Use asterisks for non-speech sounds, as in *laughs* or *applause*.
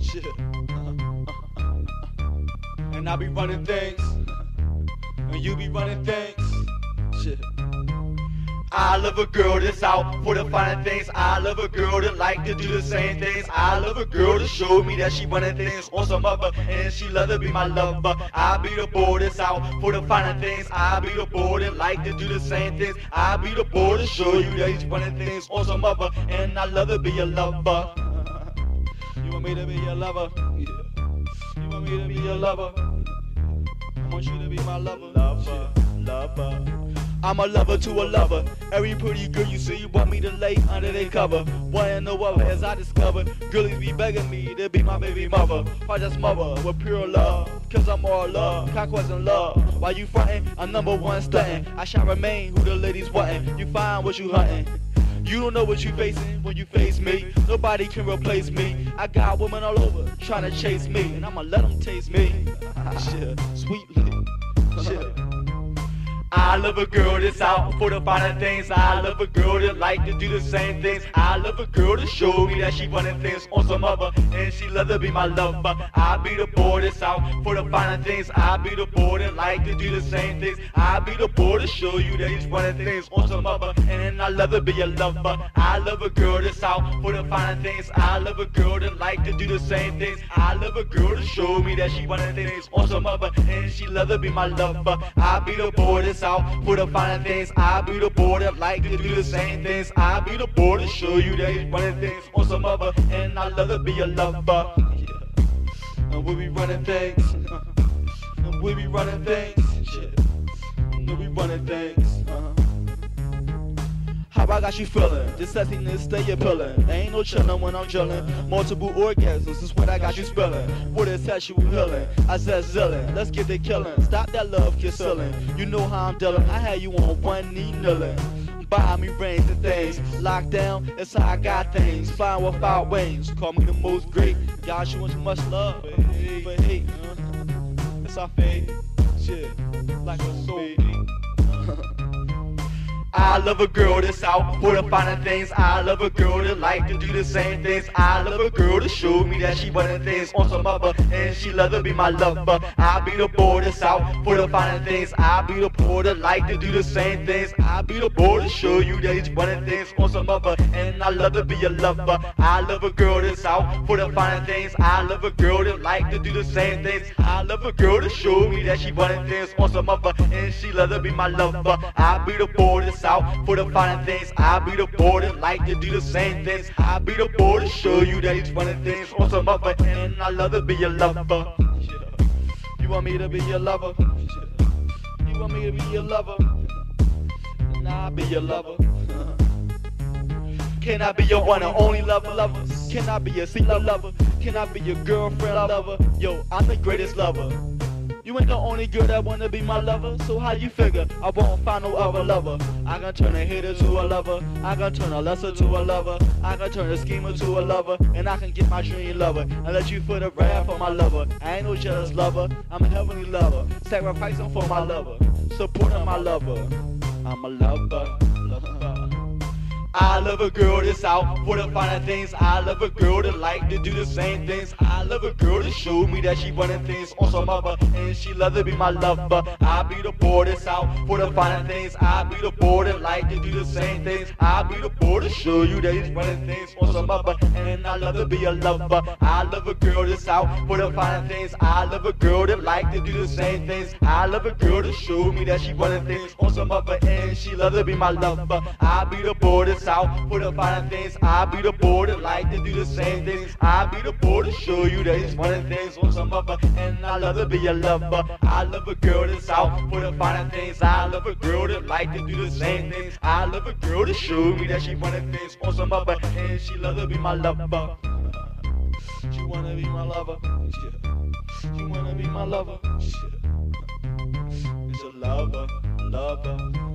Shit. And I be running things, and you be running things. Shit. I love a girl that's out for the finer things. I love a girl that like to do the same things. I love a girl to show me that she running things on some other, and she love to be my lover. I be the boy that's out for the finer things. I be the boy that like to do the same things. I be the boy to show you that he's running things on some other, and I love to be your lover. You want me to be your lover? Yeah. You want me to be your lover? I want you to be my lover. Lover, lover. I'm a lover to a lover. Every pretty girl you see, you want me to lay under their cover. One and no other, as I discovered, girlies be begging me to be my baby mother. I just mother with pure love, cause I'm all love, conquest and love. While you frontin', I'm number one stuntin'. I shall remain who the ladies wantin'. You find what you huntin'. You don't know what you facing when you face me. Nobody can replace me. I got women all over trying to chase me, and I'ma let them taste me. *laughs* Shit, sweetly. Shit. I love a girl that's out for the finer things. I love a girl that like to do the same things. I love a girl to show me that she running things on some other, and she love to be my lover. I be the boy that's out for the finer things. I be the boy that like to do the same things. I be the boy to show you that he's running things on some other, and I love to be your lover. I love a girl that's out for the finer things. I love a girl that like to do the same things. I love a girl to show me that she running things on some other, uh, and she love to be my lover. I be the boy that's out for the finer things. I be the boy that like to do the same things. I be the boy to show you that he's running things on some other, uh, and I love to be a lover. And we be running things. *laughs* And we be running things. And we running things. How I got you feeling? just This sexiness stay appealing. Ain't no chillin' when I'm chillin'. Multiple orgasms is what I got you spilling. What is sexual healing? I said zillin'. Let's get the killing. Stop that love kiss ceiling. You know how I'm dealing. I had you on one knee kneeling. Buy me rings and things. Lockdown, it's how I got things. Flying without wings. Call me the most great. Y'all showing too much love. But hate, but hate. It's our fate. Shit. Like a soul. *laughs* I love a girl that's out for the finer things. I love a girl that like to do the same things. I love a girl to show me that she running things on some other, and she love to be my lover. I be the boy that's out for the finer things. I be the boy that like to do the same things. I be the boy to show you that he's running things on some other, and I love to be a lover. I love a girl that's out for the finer things. I love a girl that like to do the same things. I love a girl to show me that she running things on some other, and she love to be my lover. I be the boy that's out for the finer things. I be the boy that like to do the same things. I be the boy to show you that he's running things on some other, and I love to be your lover. You want me to be your lover? You want me to be your lover? And I'll be your lover. Can I be your one and only lover, lover? Can I be your secret lover? Can I be your girlfriend lover? Yo, I'm the greatest lover. You ain't the only girl that wanna be my lover, so how you figure? I won't find no other lover? I can turn a hater to a lover, I can turn a lesser to a lover, I can turn a schemer to a lover, and I can get my dream lover. And let you feel the wrath for my lover. I ain't no jealous lover, I'm a heavenly lover, sacrificing for my lover, supporting my lover. I'm a lover. I love a girl that's out for the finer things. I love a girl that like to do the same things. I love a girl that show me that she running things on some other, and she love to be my lover. I be the boy that's out for the finer things. I be the boy that like to do the same things. I be the boy to show you that he's running things on some other, and I love to be a lover. I love a girl that's out for the finer things. I love a girl that like to do the same things. I love a girl to show me that she running things on some other, and she love to be my lover. I be the boy that's out for the finer things. I be the boy that like to do the same things. I be the boy to show you that he's running things on some other, and I love to be a lover. I love a girl that's out for the finer things. I love a girl that like to do the same things. I love a girl to show me that she running things on some other, and she love to be my lover. She wanna be my lover. Yeah. She wanna be my lover. Yeah. It's a lover, lover.